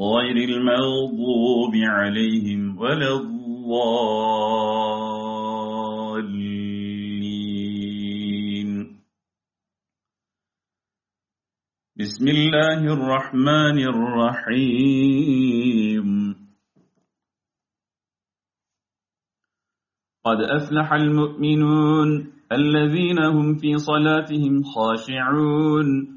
غير المغضوب عليهم ولا الضالين. بسم الله الرحمن الرحيم. قد أفلح المؤمنون الذين هم في صلاتهم خاشعون.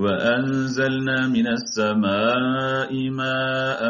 وأنزلنا من السماء ماء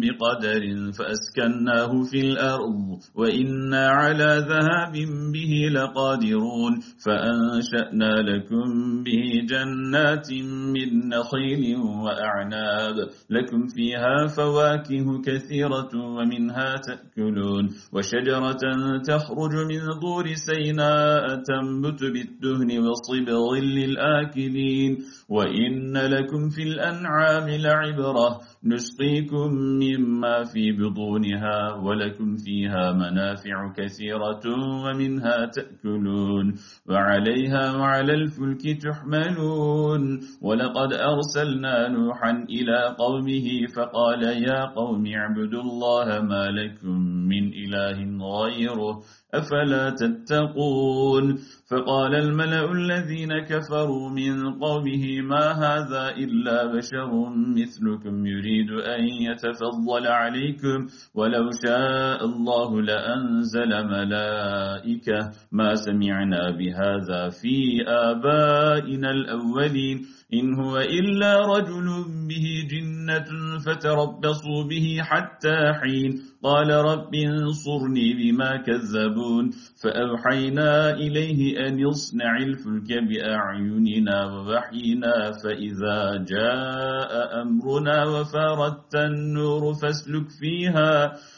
بقدر فأسكناه في الأرض وإنا على ذهاب به لقادرون فأنشأنا لكم به جنات من نخيل وأعناب لكم فيها فواكه كثيرة ومنها تأكلون وشجرة تخرج من دور سيناء تنبت بالدهن وصبغ للآكلين وإن لكم في الأنعام لعبرة نسقيكم مما في بطونها ولكم فيها منافع كثيرة ومنها تأكلون وعليها وعلى الفلك تحملون. ولقد أرسلنا نوحا إلى قومه فقال يا قوم اعبدوا الله ما لكم من إله غيره أفلا تتقون. فقال الملأ الذين كفروا من قومه ما هذا إلا بشر مثلكم يريد أن يتفضل عليكم. ولو شاء الله لأنزل ملائكة ما سمعنا بهذا في آبائنا الأولين. إن هو إلا رجل به جنة فتربصوا به حتى حين. قال رب انصرني بما كذبون. فأوحينا إليه أن يصنع الفلك بأعيننا ووحينا. فإذا جاء أمرنا وفارت النور فاسلك فيها.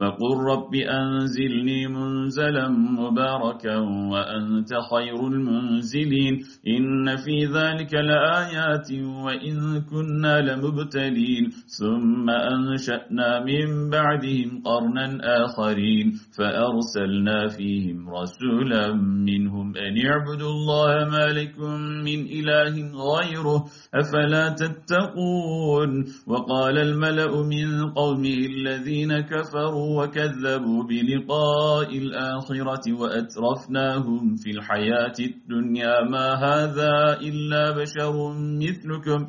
فقل رب أنزلني منزلا مباركا وأنت خير المنزلين إن في ذلك لآيات وإن كنا لمبتلين ثم أنشأنا من بعدهم قرنا آخرين فأرسلنا فيهم رسولا منهم أن يعبدوا الله ما لكم من إله غيره أفلا تتقون وقال الملأ من قومه الذين كفروا وكذبوا بلقاء الآخرة وأترفناهم في الحياة الدنيا. ما هذا إلا بشر مثلكم.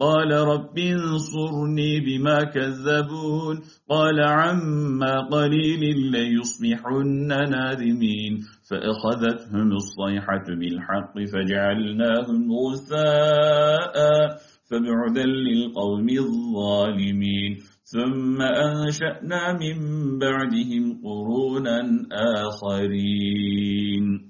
قال رب انصرني بما كذبون قال عما قليل ليصبحن نادمين فأخذتهم الصيحة بالحق فجعلناهم غثاء فبعدا للقوم الظالمين ثم أنشأنا من بعدهم قرونا آخرين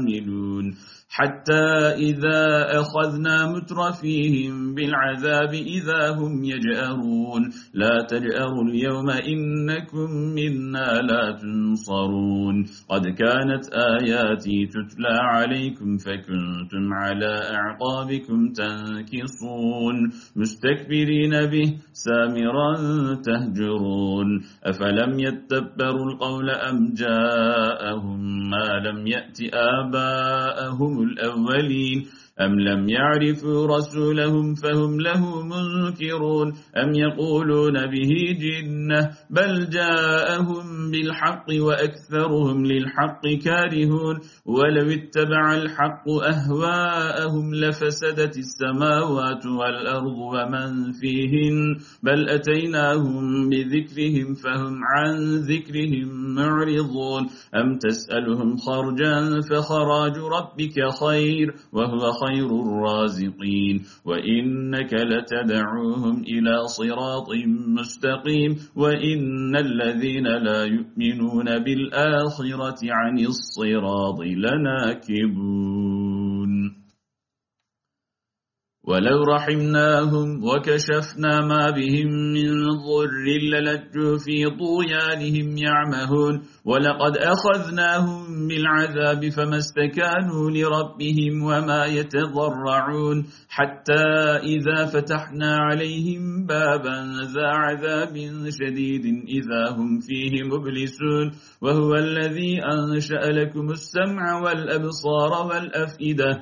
عاملون حتى إذا أخذنا مترفيهم بالعذاب إذا هم يجأرون. لا تجأروا اليوم إنكم منا لا تنصرون. قد كانت آياتي تتلى عليكم فكنتم على أعقابكم تنكصون. مستكبرين به سامرا تهجرون. أفلم يتبروا القول أم جاءهم ما لم يأت آباءهم الأولين؟ أم لم يعرفوا رسولهم فهم له منكرون؟ أم يقولون به جنة؟ بل جاءهم بالحق وأكثرهم للحق كارهون. ولو اتبع الحق أهواءهم لفسدت السماوات والأرض ومن فيهن. بل أتيناهم بذكرهم فهم عن ذكرهم معرضون. أم تسألهم خرجا فخراج ربك خير وهو خير الرازقين. وإنك لتدعوهم إلى صراط مستقيم. وإن الذين لا يؤمنون بالآخرة عن الصراط لناكبون. ولو رحمناهم وكشفنا ما بهم من ضر للجوا في طغيانهم يعمهون. ولقد أخذناهم بالعذاب فما استكانوا لربهم وما يتضرعون. حتى إذا فتحنا عليهم بابا ذا عذاب شديد إذا هم فيه مبلسون. وهو الذي أنشأ لكم السمع والأبصار والأفئدة.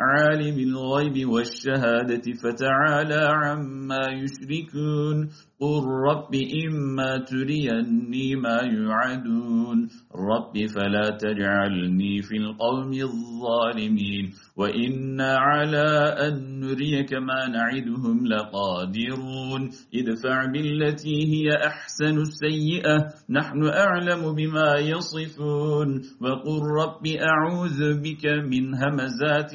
عالم الغيب والشهادة فتعالى عما يشركون. قل رب إما تريني ما يعدون رب فلا تجعلني في القوم الظالمين. وإنا على أن نريك ما نعدهم لقادرون. ادفع بالتي هي أحسن السيئة. نحن أعلم بما يصفون. وقل رب أعوذ بك من همزات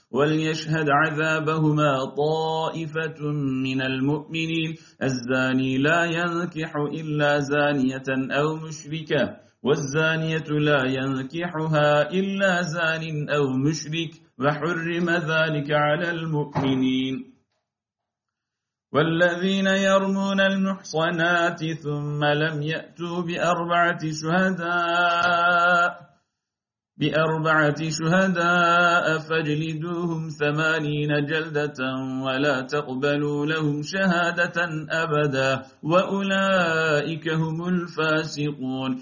وليشهد عذابهما طائفة من المؤمنين. الزاني لا ينكح إلا زانية أو مشركة والزانية لا ينكحها إلا زان أو مشرك وحرم ذلك على المؤمنين. والذين يرمون المحصنات ثم لم يأتوا بأربعة شهداء بأربعة شهداء فاجلدوهم ثمانين جلدة ولا تقبلوا لهم شهادة أبدا وأولئك هم الفاسقون.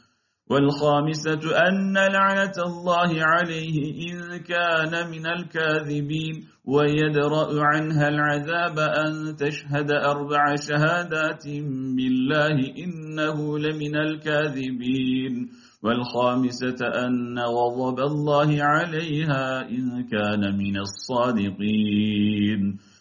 والخامسة أن لعنة الله عليه إن كان من الكاذبين ويدرأ عنها العذاب أن تشهد أربع شهادات بالله إنه لمن الكاذبين والخامسة أن غضب الله عليها إن كان من الصادقين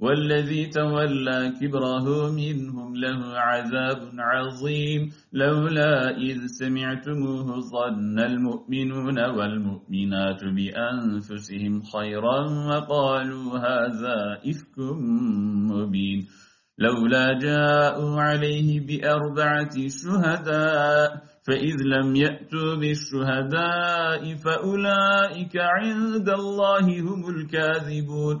والذي تولى كبره منهم له عذاب عظيم. لولا إذ سمعتموه ظن المؤمنون والمؤمنات بأنفسهم خيرا وقالوا هذا إفك مبين. لولا جاءوا عليه بأربعة شهداء فإذ لم يأتوا بالشهداء فأولئك عند الله هم الكاذبون.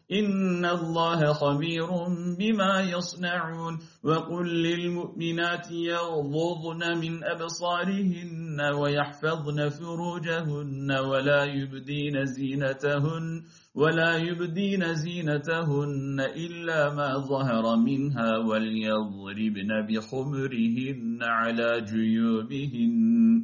إن الله خبير بما يصنعون وقل للمؤمنات يغضضن من أبصارهن ويحفظن فروجهن ولا يبدين زينتهن ولا يبدين زينتهن إلا ما ظهر منها وليضربن بخمرهن على جيوبهن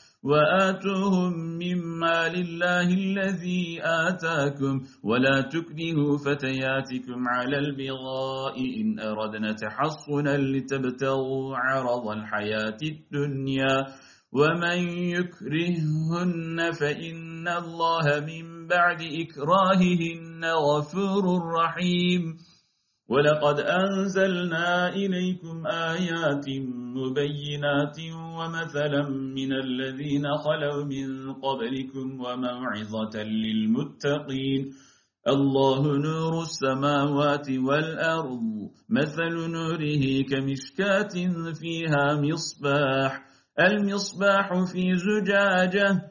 وآتوهم مما لله الذي آتاكم ولا تكرهوا فتياتكم على البغاء إن أردنا تحصنا لتبتغوا عرض الحياة الدنيا ومن يكرههن فإن الله من بعد إكراههن غفور رحيم. ولقد أنزلنا إليكم آيات مبينات ومثلا من الذين خلوا من قبلكم وموعظة للمتقين الله نور السماوات والأرض مثل نوره كمشكات فيها مصباح المصباح في زجاجة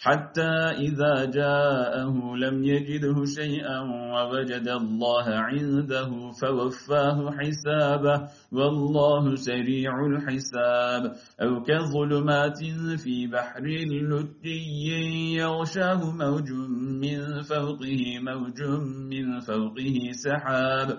حتى إذا جاءه لم يجده شيئا ووجد الله عنده فوفاه حسابه والله سريع الحساب. أو كظلمات في بحر لجي يغشاه موج من فوقه موج من فوقه سحاب.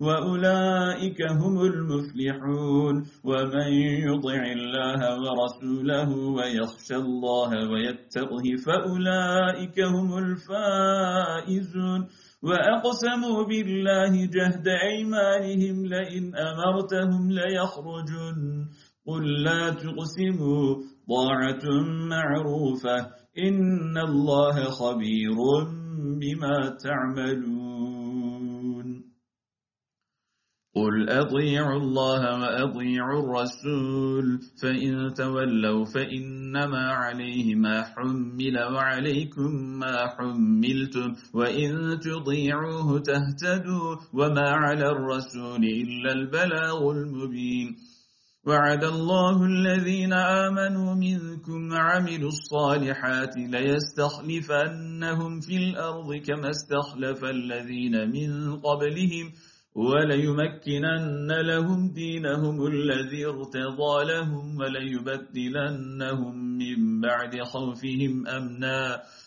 وأولئك هم المفلحون ومن يطع الله ورسوله ويخشى الله ويتقه فأولئك هم الفائزون وأقسموا بالله جهد أيمانهم لئن أمرتهم ليخرجن قل لا تقسموا طاعة معروفة إن الله خبير بما تعملون قل أطيعوا الله وأطيعوا الرسول. فإن تولوا فإنما عليه ما حمل وعليكم ما حملتم. وإن تضيعوه تهتدوا وما على الرسول إلا البلاغ المبين. وعد الله الذين آمنوا منكم وعملوا الصالحات ليستخلفنهم في الأرض كما استخلف الذين من قبلهم. وليمكنن لهم دينهم الذي ارتضى لهم وليبدلنهم من بعد خوفهم أمنا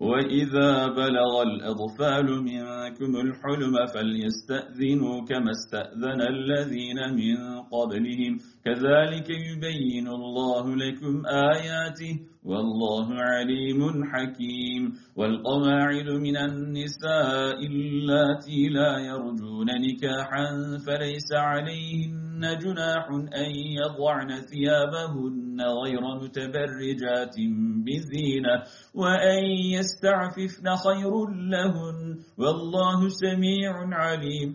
وإذا بلغ الأطفال منكم الحلم فليستأذنوا كما استأذن الذين من قبلهم. كذلك يبين الله لكم آياته والله عليم حكيم. والقواعد من النساء اللاتي لا يرجون نكاحا فليس عليهن جناح أن يضعن ثيابهن غير متبرجات بزينة وأن يستعففن خير لهن والله سميع عليم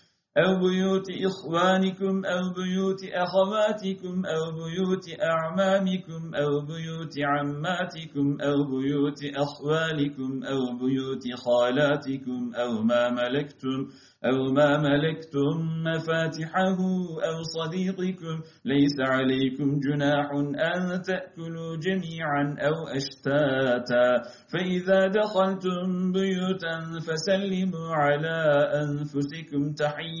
أو بيوت إخوانكم أو بيوت أخواتكم أو بيوت أعمامكم أو بيوت عماتكم أو بيوت أخوالكم أو بيوت خالاتكم أو ما ملكتم أو ما ملكتم مفاتحه أو صديقكم. ليس عليكم جناح أن تأكلوا جميعا أو أشتاتا. فإذا دخلتم بيوتا فسلموا على أنفسكم تحية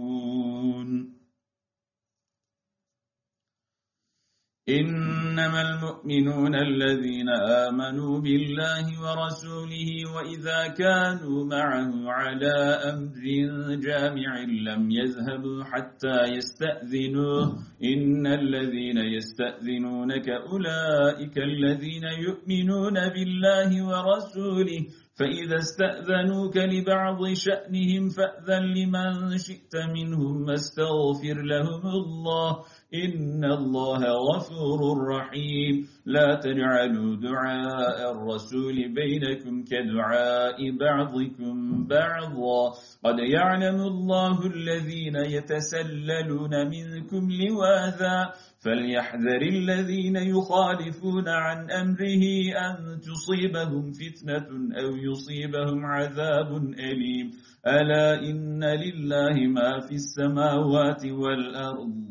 إنما المؤمنون الذين آمنوا بالله ورسوله وإذا كانوا معه على أمر جامع لم يذهبوا حتى يستأذنوه. إن الذين يستأذنونك أولئك الذين يؤمنون بالله ورسوله. فإذا استأذنوك لبعض شأنهم فأذن لمن شئت منهم واستغفر لهم الله. إن الله غفور رحيم. لا تجعلوا دعاء الرسول بينكم كدعاء بعضكم بعضا. قد يعلم الله الذين يتسللون منكم لواذا. فليحذر الذين يخالفون عن أمره أن تصيبهم فتنة أو يصيبهم عذاب أليم. ألا إن لله ما في السماوات والأرض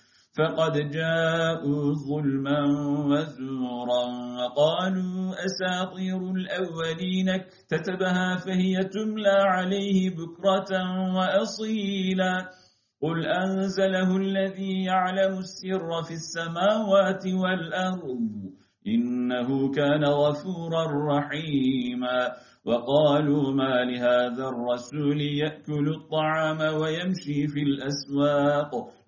فقد جاءوا ظلما وزورا وقالوا أساطير الأولين اكتتبها فهي تملى عليه بكرة وأصيلا. قل أنزله الذي يعلم السر في السماوات والأرض. إنه كان غفورا رحيما. وقالوا ما لهذا الرسول يأكل الطعام ويمشي في الأسواق.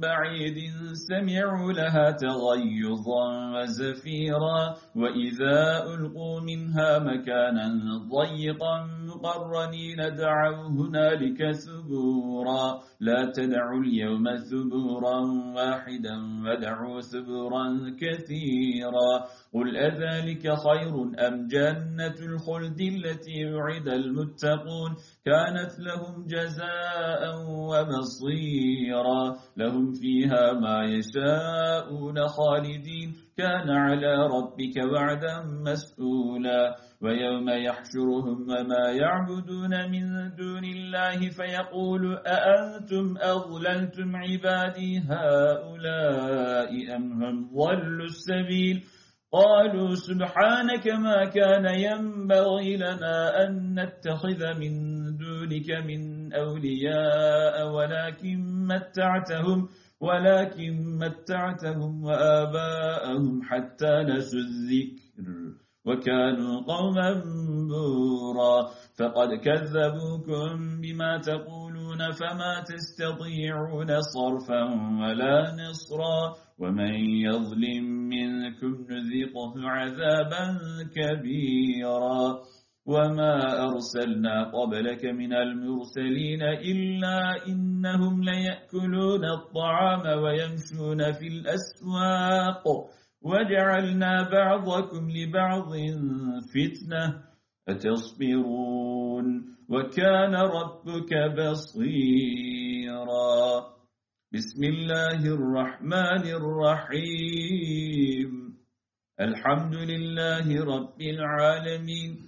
بعيد سمعوا لها تغيظا وزفيرا وإذا ألقوا منها مكانا ضيقا مقرنين دعوا هنالك ثبورا. لا تدعوا اليوم ثبورا واحدا ودعوا ثبورا كثيرا. قل أذلك خير أم جنة الخلد التي وعد المتقون؟ كانت لهم جزاء ومصيرا. لهم فيها ما يشاءون خالدين. كان على ربك وعدا مسؤولا. ويوم يحشرهم وما يعبدون من دون الله فيقول أأنتم أضللتم عبادي هؤلاء أم هم ضلوا السبيل؟ قالوا سبحانك ما كان ينبغي لنا أن نتخذ من دونك من أولياء ولكن متعتهم ولكن متعتهم وآباءهم حتى نسوا الذكر وكانوا قوما بورا. فقد كذبوكم بما تقولون فما تستطيعون صرفا ولا نصرا. ومن يظلم منكم نذيقه عذابا كبيرا. وما أرسلنا قبلك من المرسلين إلا إنهم ليأكلون الطعام ويمشون في الأسواق وجعلنا بعضكم لبعض فتنة أتصبرون وكان ربك بصيراً بسم الله الرحمن الرحيم الحمد لله رب العالمين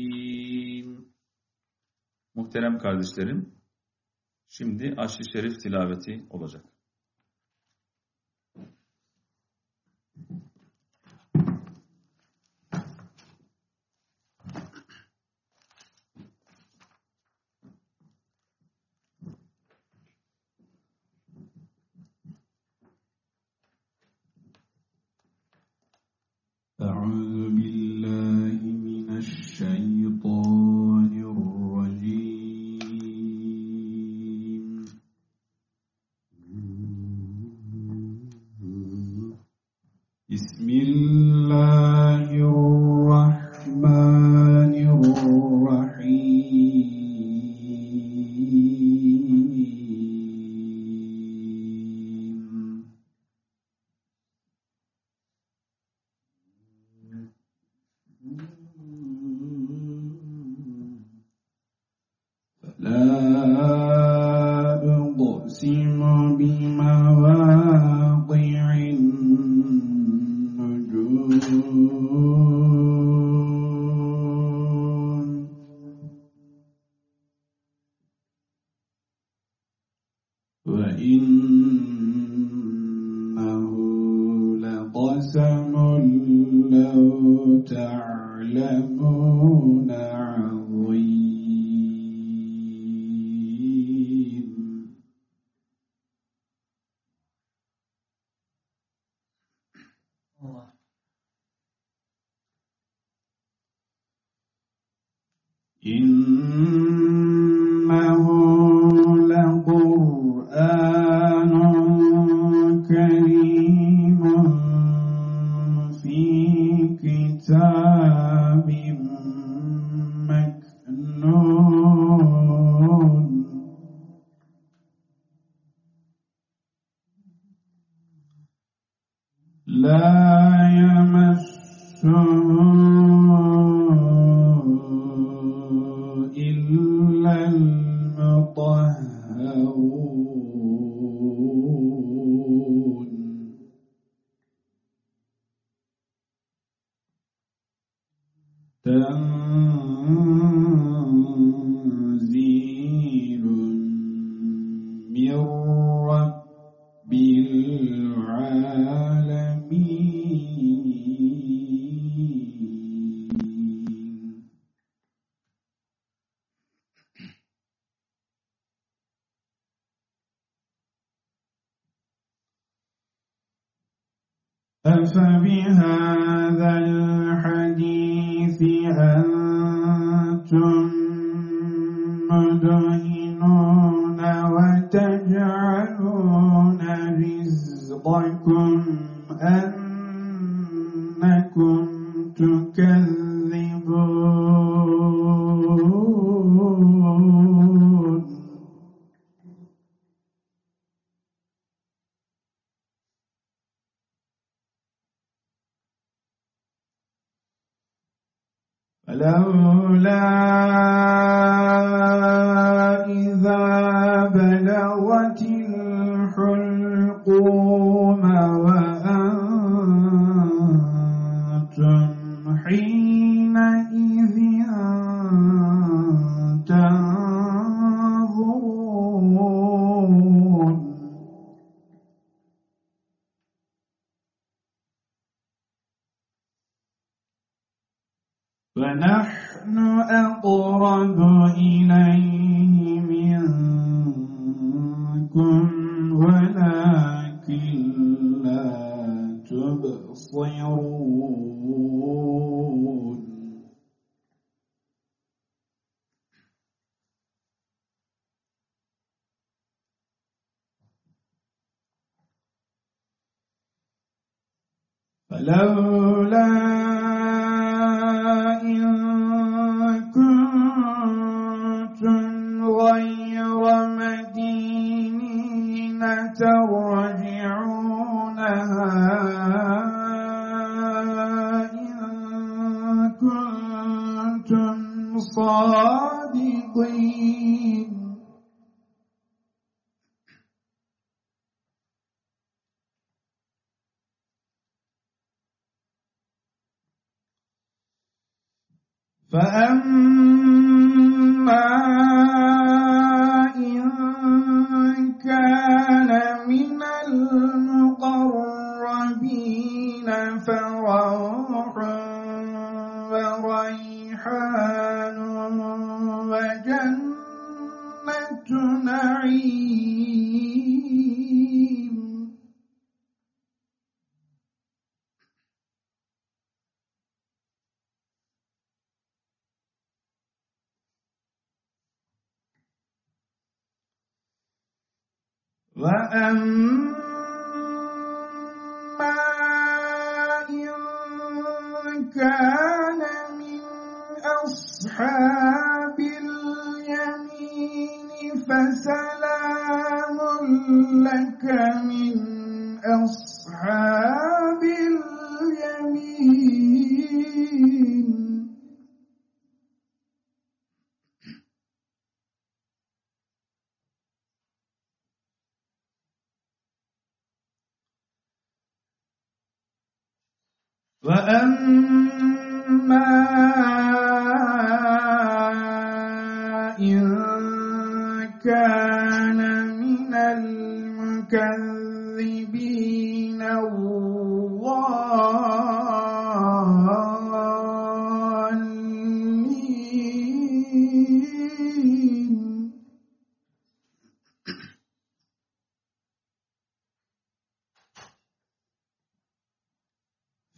Muhterem kardeşlerim, şimdi aşırı şerif tilaveti olacak. بسم الله أفبهذا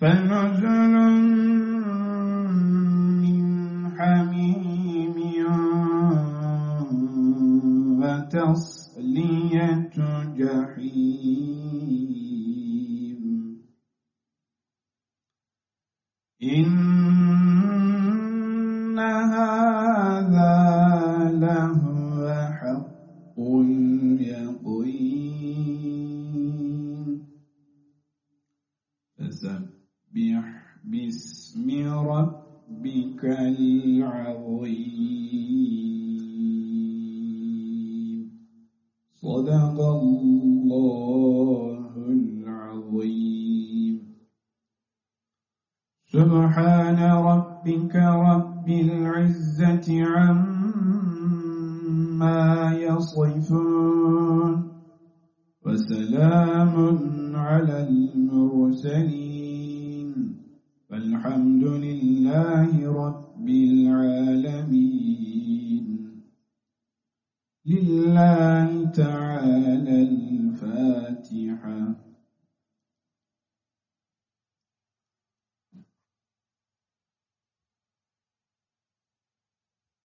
فنزل